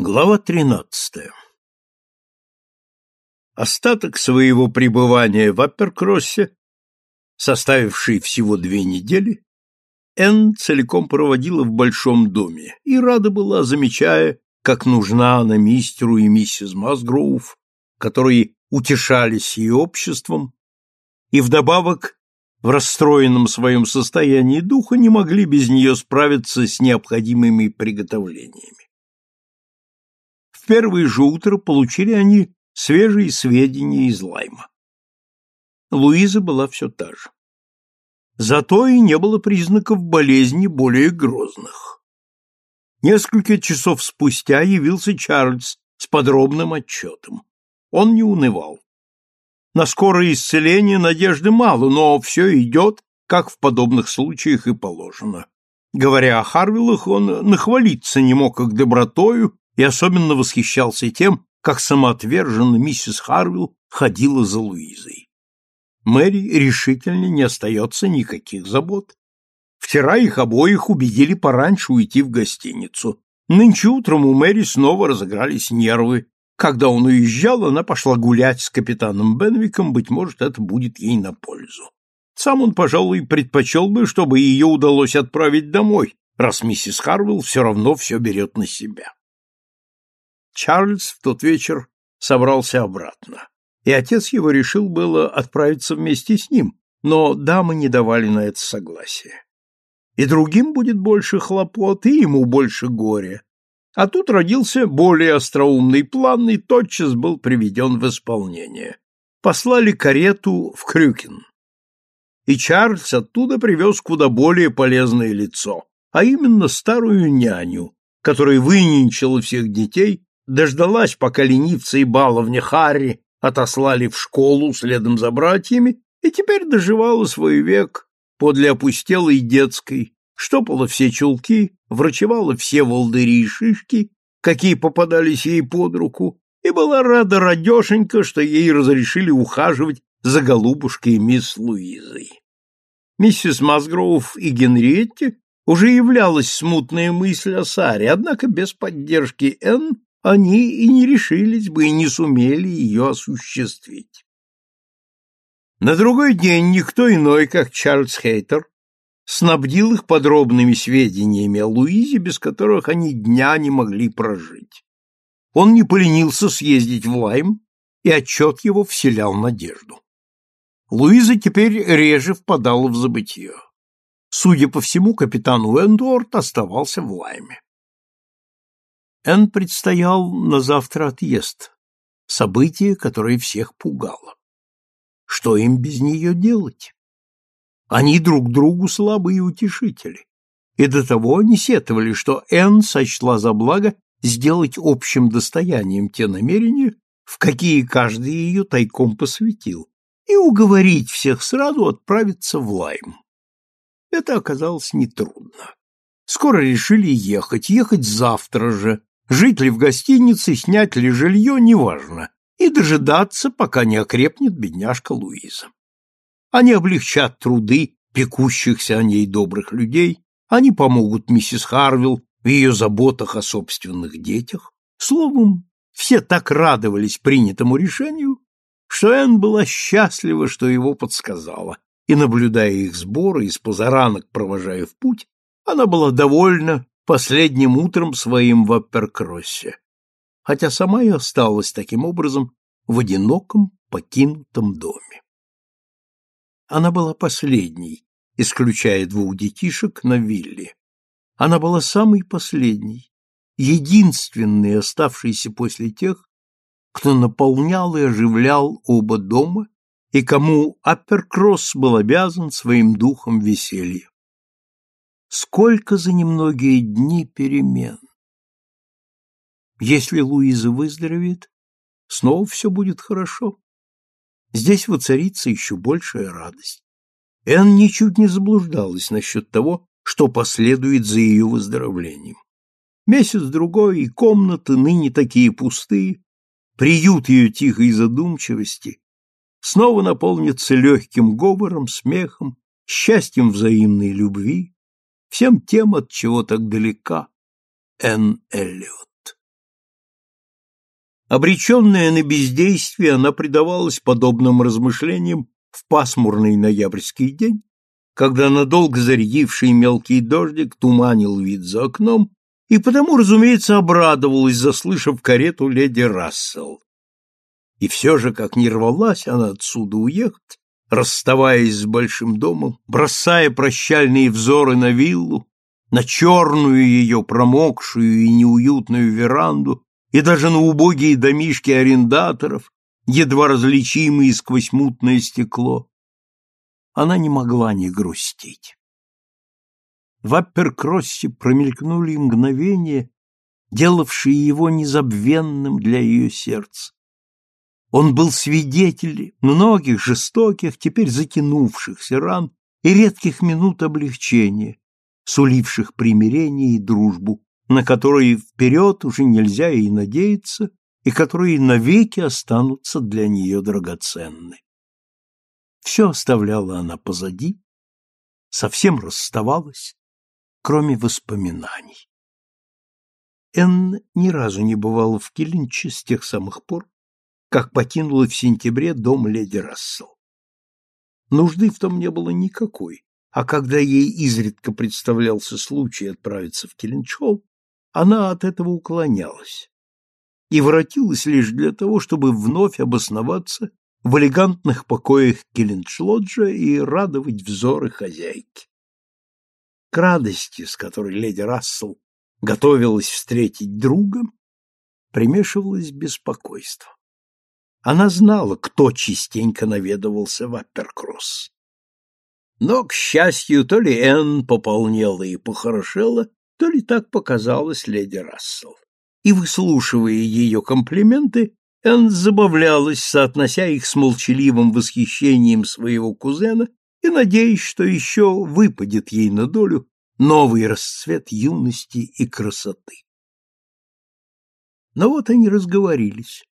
Глава тринадцатая. Остаток своего пребывания в Апперкроссе, составивший всего две недели, Энн целиком проводила в большом доме и рада была, замечая, как нужна она мистеру и миссис Масгроув, которые утешались ее обществом, и вдобавок в расстроенном своем состоянии духа не могли без нее справиться с необходимыми приготовлениями первое же утро получили они свежие сведения из Лайма. Луиза была все та же. Зато и не было признаков болезни более грозных. Несколько часов спустя явился Чарльз с подробным отчетом. Он не унывал. На скорое исцеление надежды мало, но все идет, как в подобных случаях и положено. Говоря о Харвиллах, он нахвалиться не мог их добротою и особенно восхищался тем, как самоотверженно миссис Харвилл ходила за Луизой. Мэри решительно не остается никаких забот. Вчера их обоих убедили пораньше уйти в гостиницу. Нынче утром у Мэри снова разыгрались нервы. Когда он уезжал, она пошла гулять с капитаном Бенвиком, быть может, это будет ей на пользу. Сам он, пожалуй, предпочел бы, чтобы ее удалось отправить домой, раз миссис Харвилл все равно все берет на себя. Чарльз в тот вечер собрался обратно, и отец его решил было отправиться вместе с ним, но дамы не давали на это согласия. И другим будет больше хлопот, и ему больше горя. А тут родился более остроумный план, и тотчас был приведен в исполнение. Послали карету в Крюкин. И Чарльз оттуда привез куда более полезное лицо, а именно старую няню, которая выненчила всех детей дождалась, пока ленивцы и баловня Харри отослали в школу следом за братьями, и теперь доживала свой век подле опустелой детской, штопала все чулки, врачевала все волдыри и шишки, какие попадались ей под руку, и была рада радешенько, что ей разрешили ухаживать за голубушкой мисс Луизой. Миссис Масгроув и Генриетте уже являлась смутная мысль о Саре, однако без поддержки Энн они и не решились бы и не сумели ее осуществить. На другой день никто иной, как Чарльз Хейтер, снабдил их подробными сведениями о Луизе, без которых они дня не могли прожить. Он не поленился съездить в Лайм, и отчет его вселял надежду. Луиза теперь реже впадала в забытье. Судя по всему, капитан Уэндуорт оставался в Лайме. Энн предстоял на завтра отъезд, событие, которое всех пугало. Что им без нее делать? Они друг другу слабые утешители, и до того они сетовали, что Энн сочла за благо сделать общим достоянием те намерения, в какие каждый ее тайком посвятил, и уговорить всех сразу отправиться в Лайм. Это оказалось нетрудно. Скоро решили ехать, ехать завтра же, Жить ли в гостинице, снять ли жилье, неважно, и дожидаться, пока не окрепнет бедняжка Луиза. Они облегчат труды пекущихся о ней добрых людей, они помогут миссис Харвилл в ее заботах о собственных детях. Словом, все так радовались принятому решению, что Энн была счастлива, что его подсказала, и, наблюдая их сборы и с позаранок провожая в путь, она была довольна последним утром своим в Апперкроссе, хотя сама и осталась таким образом в одиноком покинутом доме. Она была последней, исключая двух детишек на вилле. Она была самой последней, единственной, оставшейся после тех, кто наполнял и оживлял оба дома и кому Апперкросс был обязан своим духом веселья. Сколько за немногие дни перемен! Если Луиза выздоровеет, снова все будет хорошо. Здесь воцарится еще большая радость. Энн ничуть не заблуждалась насчет того, что последует за ее выздоровлением. Месяц-другой, и комнаты, ныне такие пустые, приют ее тихой задумчивости, снова наполнится легким говором, смехом, счастьем взаимной любви, всем тем, от чего так далека Энн Эллиот. Обреченная на бездействие, она предавалась подобным размышлениям в пасмурный ноябрьский день, когда надолго зарядивший мелкий дождик туманил вид за окном, и потому, разумеется, обрадовалась, заслышав карету леди Рассел. И все же, как не рвалась она отсюда уехать, расставаясь с большим домом, бросая прощальные взоры на виллу, на черную ее промокшую и неуютную веранду и даже на убогие домишки арендаторов, едва различимые сквозь мутное стекло, она не могла не грустить. В Апперкроссе промелькнули мгновения, делавшие его незабвенным для ее сердца. Он был свидетелем многих жестоких, теперь затянувшихся ран и редких минут облегчения, суливших примирение и дружбу, на которые вперед уже нельзя и надеяться, и которые навеки останутся для нее драгоценны. Все оставляла она позади, совсем расставалась, кроме воспоминаний. Энн ни разу не бывала в Киллинче с тех самых пор, как покинула в сентябре дом леди Рассел. Нужды в том не было никакой, а когда ей изредка представлялся случай отправиться в Келленчол, она от этого уклонялась и воротилась лишь для того, чтобы вновь обосноваться в элегантных покоях Келленчлоджа и радовать взоры хозяйки. К радости, с которой леди Рассел готовилась встретить друга, примешивалось беспокойство. Она знала, кто частенько наведывался в Апперкросс. Но, к счастью, то ли Энн пополнела и похорошела, то ли так показалось леди Рассел. И, выслушивая ее комплименты, Энн забавлялась, соотнося их с молчаливым восхищением своего кузена и надеясь, что еще выпадет ей на долю новый расцвет юности и красоты. Но вот они разговорились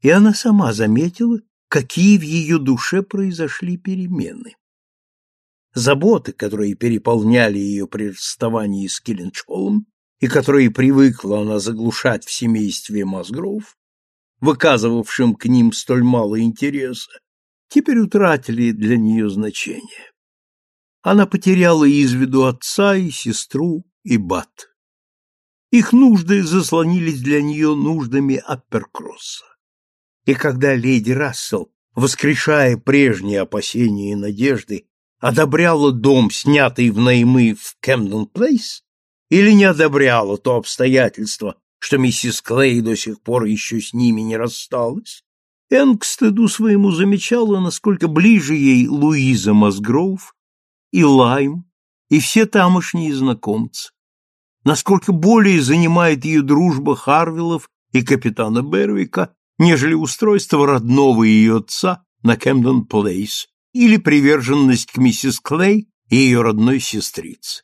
и она сама заметила, какие в ее душе произошли перемены. Заботы, которые переполняли ее при расставании с Килленчолом и которые привыкла она заглушать в семействе Мазгров, выказывавшим к ним столь мало интереса, теперь утратили для нее значение. Она потеряла из виду отца и сестру и бат. Их нужды заслонились для нее нуждами Апперкросса. И когда леди Рассел, воскрешая прежние опасения и надежды, одобряла дом, снятый в наймы в Кэмден-Плейс, или не одобряла то обстоятельство, что миссис Клей до сих пор еще с ними не рассталась, Энн к стыду своему замечала, насколько ближе ей Луиза Мазгроув и Лайм, и все тамошние знакомцы, насколько более занимает ее дружба Харвиллов и капитана Бервика, нежели устройство родного ее отца на Кэмден Плейс или приверженность к миссис Клей и ее родной сестрице.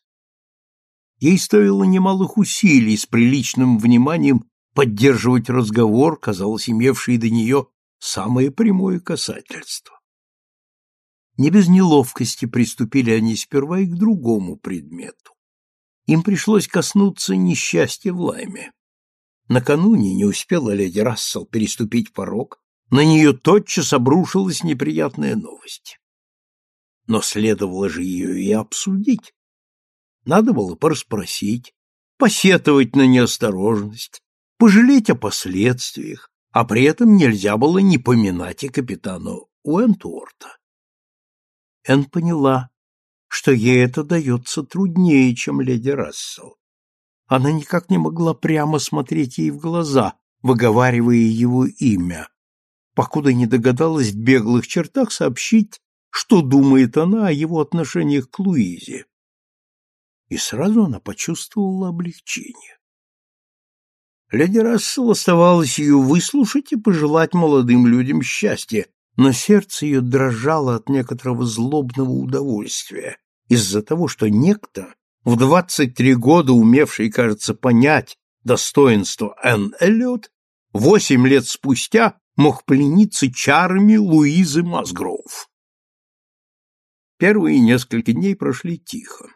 Ей стоило немалых усилий с приличным вниманием поддерживать разговор, казалось, имевший до нее самое прямое касательство. Не без неловкости приступили они сперва и к другому предмету. Им пришлось коснуться несчастья в Лайме. Накануне не успела леди Рассел переступить порог, на нее тотчас обрушилась неприятная новость. Но следовало же ее и обсудить. Надо было порасспросить, посетовать на неосторожность, пожалеть о последствиях, а при этом нельзя было не поминать и капитана Уэнтуорта. Энн поняла, что ей это дается труднее, чем леди Рассел. Она никак не могла прямо смотреть ей в глаза, выговаривая его имя, покуда не догадалась в беглых чертах сообщить, что думает она о его отношениях к Луизе. И сразу она почувствовала облегчение. Леди Рассел оставалось ее выслушать и пожелать молодым людям счастья, но сердце ее дрожало от некоторого злобного удовольствия из-за того, что некто в двадцать три года умевший, кажется, понять достоинство Энн Эллиот, восемь лет спустя мог плениться чарами Луизы Масгроув. Первые несколько дней прошли тихо,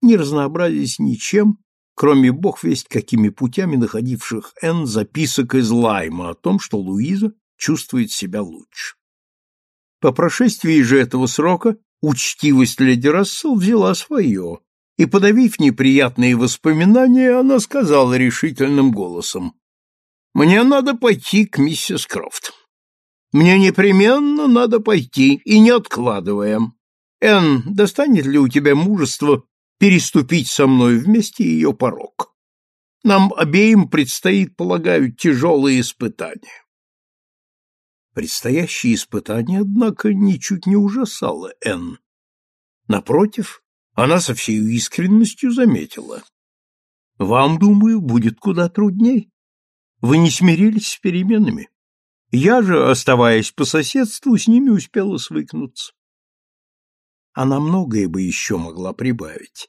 не разнообразясь ничем, кроме бог весть какими путями находивших Энн записок из Лайма о том, что Луиза чувствует себя лучше. По прошествии же этого срока учтивость леди Рассел взяла свое, и, подавив неприятные воспоминания, она сказала решительным голосом, «Мне надо пойти к миссис Крофт. Мне непременно надо пойти, и не откладывая. Энн, достанет ли у тебя мужество переступить со мной вместе ее порог? Нам обеим предстоит, полагаю, тяжелые испытания. Предстоящее испытание, однако, ничуть не ужасало Энн. Напротив, она со всей искренностью заметила. «Вам, думаю, будет куда трудней. Вы не смирились с переменами. Я же, оставаясь по соседству, с ними успела свыкнуться. Она многое бы еще могла прибавить,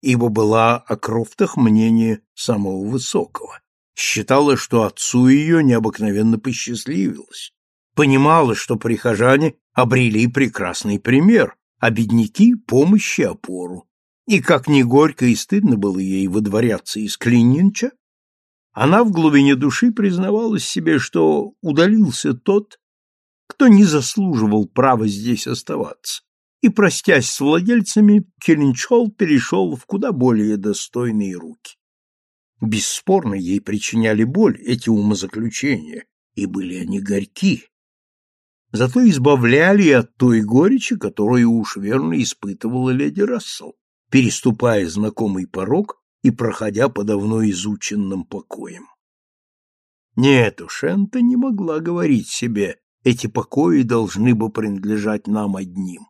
ибо была о Крофтах мнение самого высокого. Считала, что отцу ее необыкновенно посчастливилось. Понимала, что прихожане обрели прекрасный пример, а бедняки — помощь и опору. И как ни горько и стыдно было ей выдворяться из Клининча, она в глубине души признавалась себе, что удалился тот, кто не заслуживал права здесь оставаться, и, простясь с владельцами, Келлинчол перешел в куда более достойные руки. Бесспорно, ей причиняли боль эти умозаключения, и были они горьки. Зато избавляли от той горечи, которую уж верно испытывала леди Рассел, переступая знакомый порог и проходя по давно изученным покоям. Нет уж, Энта не могла говорить себе, эти покои должны бы принадлежать нам одним.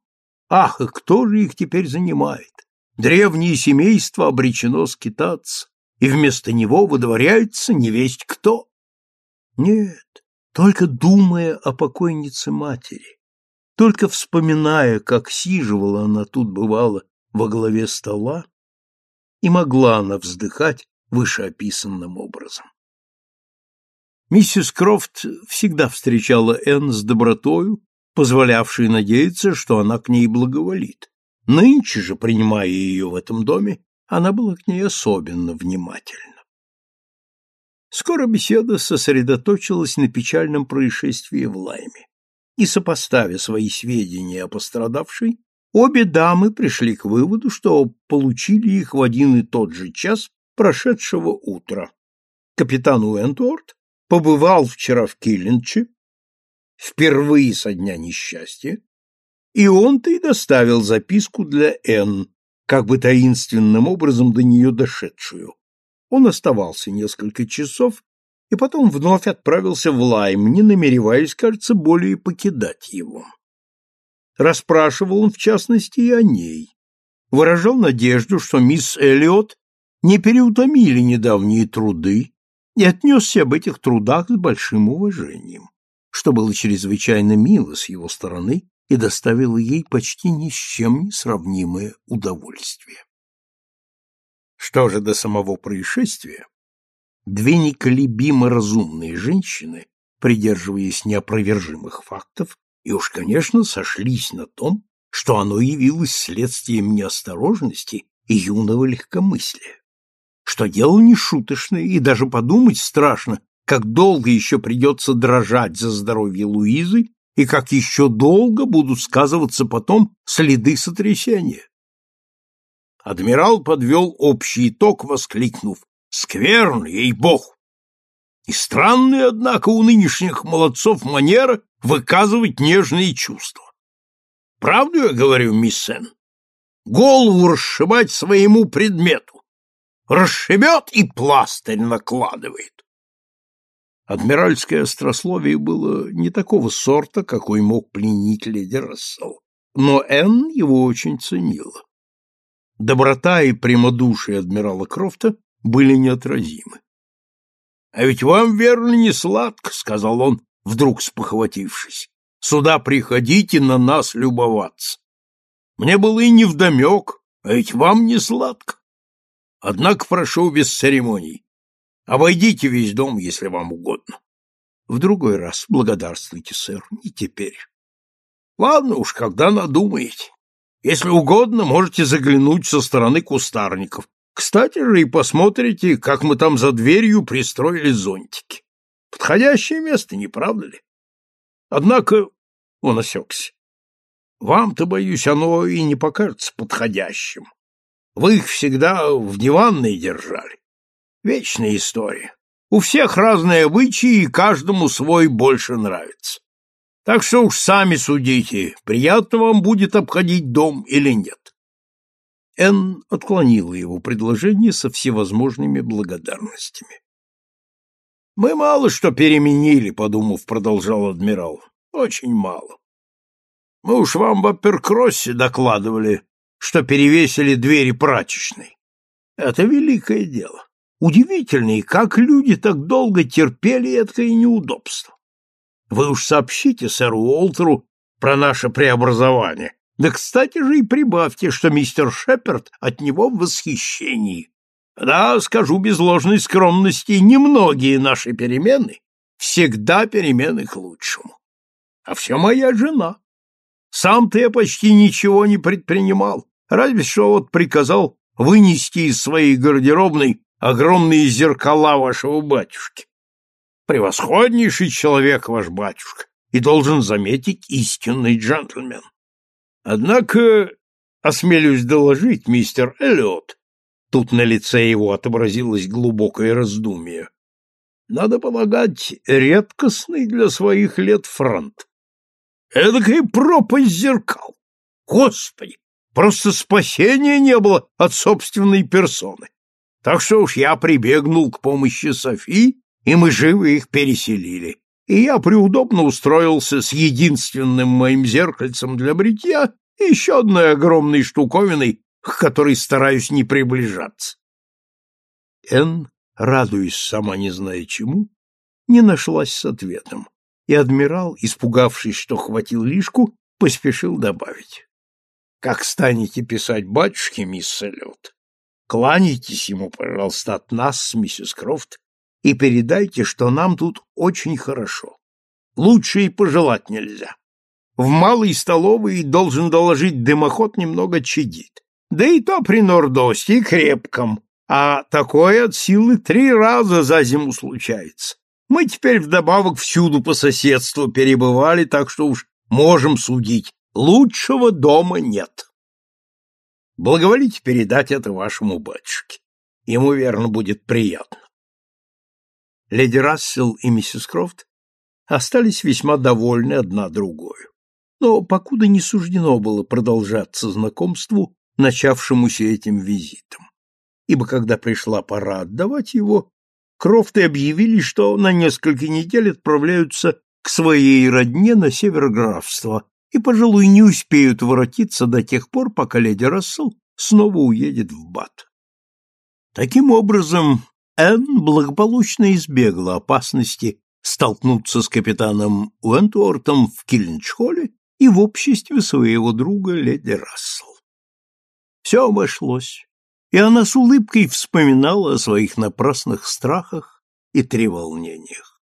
Ах, и кто же их теперь занимает? Древнее семейство обречено скитаться, и вместо него выдворяется невесть кто. Нет, только думая о покойнице матери, только вспоминая, как сиживала она тут бывало во главе стола, и могла она вздыхать вышеописанным образом. Миссис Крофт всегда встречала Энн с добротою позволявший надеяться, что она к ней благоволит. Нынче же, принимая ее в этом доме, она была к ней особенно внимательна. Скоро беседа сосредоточилась на печальном происшествии в Лайме, и, сопоставя свои сведения о пострадавшей, обе дамы пришли к выводу, что получили их в один и тот же час прошедшего утра. Капитан Уэнтворд побывал вчера в Киллинче, впервые со дня несчастья, и он-то и доставил записку для Н, как бы таинственным образом до нее дошедшую. Он оставался несколько часов и потом вновь отправился в Лайм, не намереваясь, кажется, более покидать его. Расспрашивал он, в частности, и о ней. Выражал надежду, что мисс Эллиот не переутомили недавние труды и отнесся об этих трудах с большим уважением что было чрезвычайно мило с его стороны и доставило ей почти ни с чем не сравнимое удовольствие. Что же до самого происшествия? Две неколебимо разумные женщины, придерживаясь неопровержимых фактов, и уж, конечно, сошлись на том, что оно явилось следствием неосторожности и юного легкомыслия. Что дело не шуточное, и даже подумать страшно, как долго еще придется дрожать за здоровье Луизы и как еще долго будут сказываться потом следы сотрясения. Адмирал подвел общий итог, воскликнув «Скверно, ей-бог!» И странные, однако, у нынешних молодцов манера выказывать нежные чувства. Правду я говорю, мисс Сен? Голову расшибать своему предмету. Расшибет и пластырь накладывает. Адмиральское острословие было не такого сорта, какой мог пленить леди Рассел, но Энн его очень ценила. Доброта и прямодушие адмирала Крофта были неотразимы. — А ведь вам, верно, не сладко, — сказал он, вдруг спохватившись. — Сюда приходите на нас любоваться. Мне было и невдомек, а ведь вам не сладко. Однако прошу без церемоний. Обойдите весь дом, если вам угодно. В другой раз благодарствуйте, сэр, не теперь. Ладно уж, когда надумаете. Если угодно, можете заглянуть со стороны кустарников. Кстати же и посмотрите, как мы там за дверью пристроили зонтики. Подходящее место, не правда ли? Однако он осекся. Вам-то, боюсь, оно и не покажется подходящим. Вы их всегда в диванной держали. Вечная история. У всех разные обычаи, и каждому свой больше нравится. Так что уж сами судите, приятно вам будет обходить дом или нет. Энн отклонила его предложение со всевозможными благодарностями. «Мы мало что переменили», — подумав, продолжал адмирал. «Очень мало. Мы уж вам в Апперкроссе докладывали, что перевесили двери прачечной. Это великое дело. Удивительно, и как люди так долго терпели это неудобство. Вы уж сообщите сэру Уолтеру про наше преобразование. Да, кстати же, и прибавьте, что мистер Шепард от него в восхищении. Да, скажу без ложной скромности, немногие наши перемены всегда перемены к лучшему. А все моя жена. Сам-то я почти ничего не предпринимал, разве что вот приказал вынести из своей гардеробной огромные зеркала вашего батюшки. Превосходнейший человек ваш батюшка, и должен заметить истинный джентльмен. Однако, осмелюсь доложить, мистер Эллиот, тут на лице его отобразилось глубокое раздумие, надо полагать, редкостный для своих лет фронт. Эдакая пропасть зеркал. Господи, просто спасения не было от собственной персоны. Так что уж я прибегнул к помощи Софи и мы живо их переселили. И я преудобно устроился с единственным моим зеркальцем для бритья и еще одной огромной штуковиной, к которой стараюсь не приближаться. Н, радуясь сама не зная чему, не нашлась с ответом, и адмирал, испугавшись, что хватил лишку, поспешил добавить. — Как станете писать батюшке, мисс Салют, кланяйтесь ему, пожалуйста, от нас миссис Крофт и передайте, что нам тут очень хорошо. Лучше и пожелать нельзя. В малой столовой должен доложить дымоход немного чадит. Да и то при нордосте и крепком, а такое от силы три раза за зиму случается. Мы теперь вдобавок всюду по соседству перебывали, так что уж можем судить. Лучшего дома нет. Благоволите передать это вашему батюшке. Ему, верно, будет приятно леди Рассел и миссис Крофт остались весьма довольны одна другой. Но покуда не суждено было продолжаться знакомству, начавшемуся этим визитом. Ибо когда пришла пора отдавать его, Крофты объявили, что на несколько недель отправляются к своей родне на север графства и, пожалуй, не успеют воротиться до тех пор, пока леди Рассел снова уедет в Бат. Таким образом, Энн благополучно избегла опасности столкнуться с капитаном Уэнтуортом в Кильнчхолле и в обществе своего друга леди Рассел. Все обошлось, и она с улыбкой вспоминала о своих напрасных страхах и треволнениях.